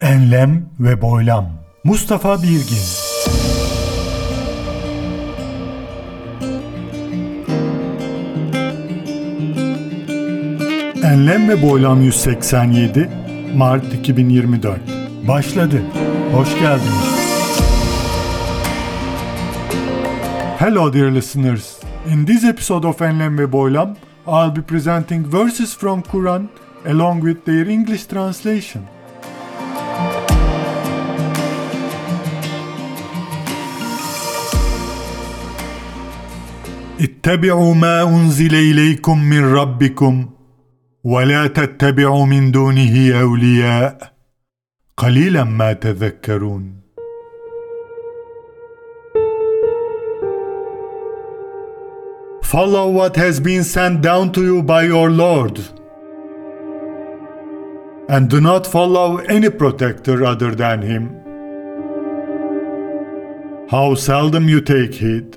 Enlem ve Boylam Mustafa Birgin Enlem ve Boylam 187 Mart 2024 Başladı. Hoş geldiniz. Hello dear listeners. In this episode of Enlem ve Boylam, I'll be presenting verses from Quran along with their English translation. اتبعوا ما انزل اليكم من ربكم ولا تتبعوا من دونه اولياء قليلا ما تذكرون Follow what has been sent down to you by your Lord. And do not follow any protector other than Him. How seldom you take heed.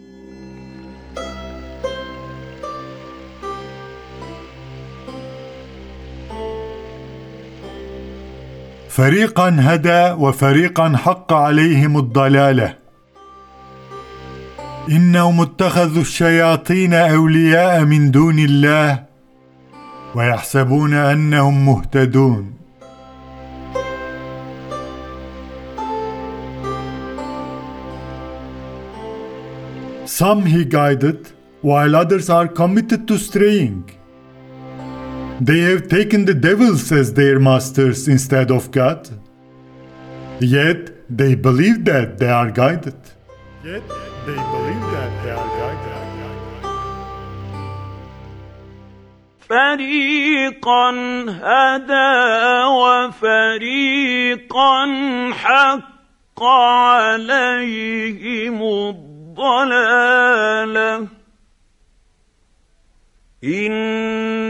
فريقا هدى وفريقا حق عليهم الضلالة إنهم اتخذوا الشياطين أولياء من دون الله ويحسبون أنهم مهتدون Some he guided, while others are committed to straying. They have taken the devils as their masters instead of God. Yet they believe that they are guided. Yet they believe that they are guided. فريقا هدى وفريقا حق عليهم الضلاله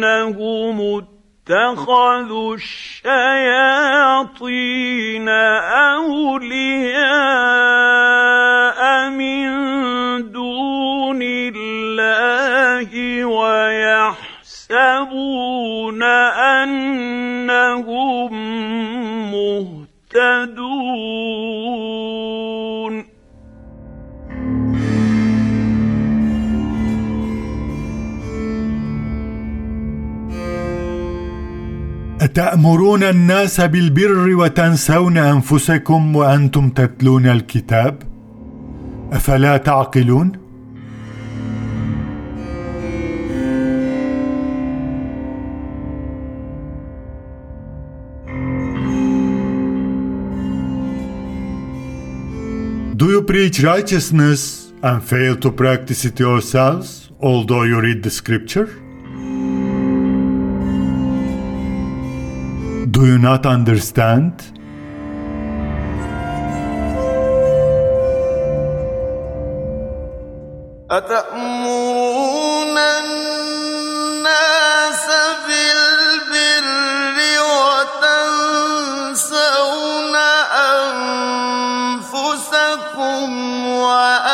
إنهم اتخذوا الشياطين أولياء من دون الله ويحسبون أنهم مهتدون. أتأمرون الناس بالبر وتنسون أنفسكم وأنتم تتلون الكتاب؟ أفلا تعقلون؟ Do you preach righteousness and fail to practice it yourselves, although you read the scripture? Do you not understand? أتأمرون الناس بالبر وتنسون أنفسكم وأنتم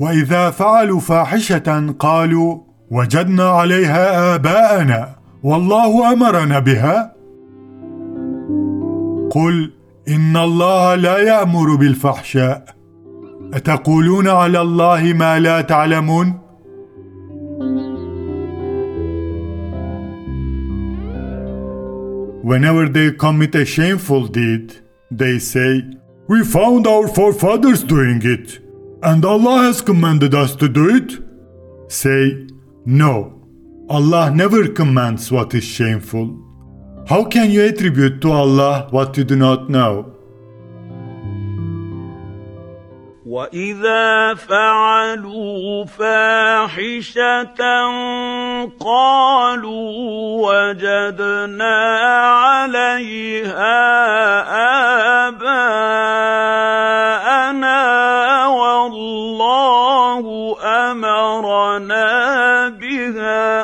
وإذا فعلوا فاحشة قالوا وجدنا عليها آباءنا والله أمرنا بها. قل إن الله لا يأمر بالفحشاء. أتقولون على الله ما لا تعلمون؟ Whenever they commit a shameful deed, they say, We found our forefathers doing it, and Allah has commanded us to do it. Say, No, Allah never commands what is shameful. How can you attribute to Allah what you do not know? واذا فعلوا فاحشه قالوا وجدنا عليها اباءنا بها.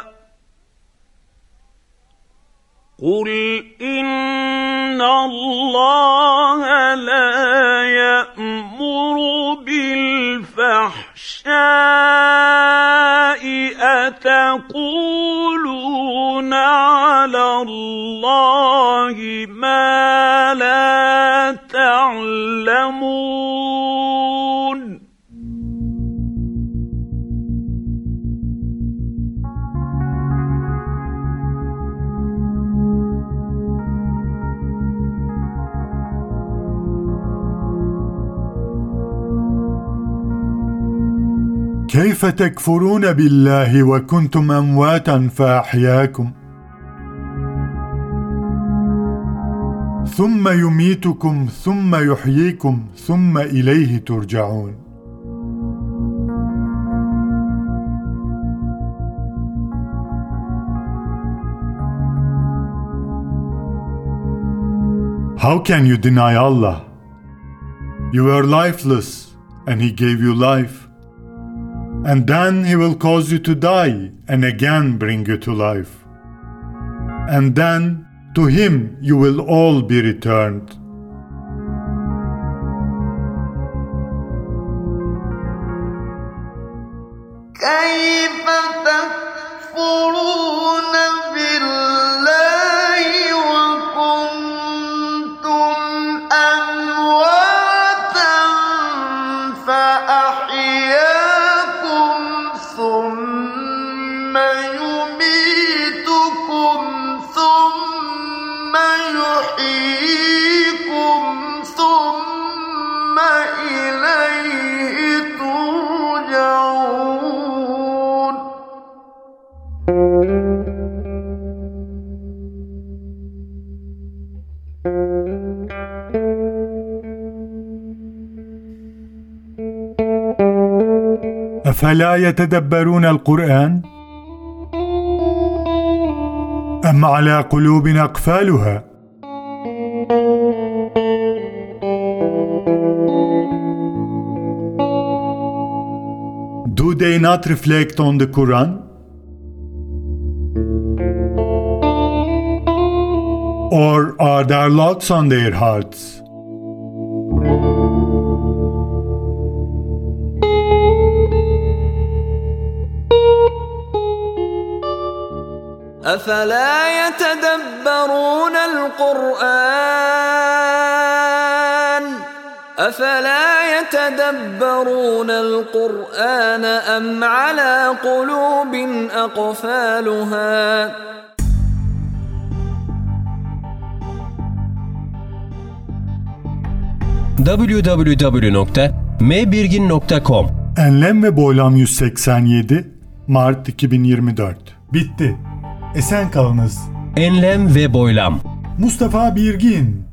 قل ان الله لا يامر بالفحشاء اتقولون على الله ما لا تعلمون كيف تكفرون بالله وكنتم أمواتا فأحياكم ثم يميتكم ثم يحييكم ثم إليه ترجعون How can you deny Allah? You were lifeless and He gave you life. And then He will cause you to die and again bring you to life. And then to Him you will all be returned. كيف تكفرون بالله وكنتم أمواتا فأحياكم أفلا يتدبرون القرآن؟ أم على قلوب أقفالها؟ Do they not reflect on the Quran? Or are there locks on their hearts? أفلا يتدبرون القرآن أفلا يتدبرون القرآن أم على قلوب أقفالها www.mbirgin.com Enlem ve Boylam 187 Mart 2024 Bitti. Esen kalınız. Enlem ve boylam. Mustafa Birgin